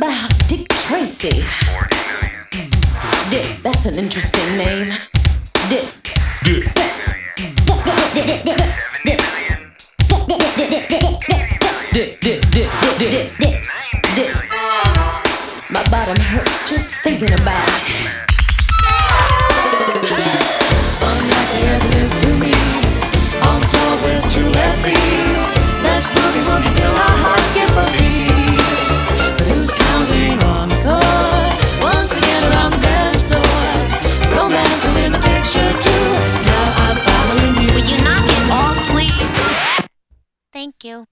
see. Dick, Tracy Dick that's an interesting name. Dick. Dick. Dick, dick, dick, dick, dick, dick, dick. My bottom hurts just thinking about it. Thank you.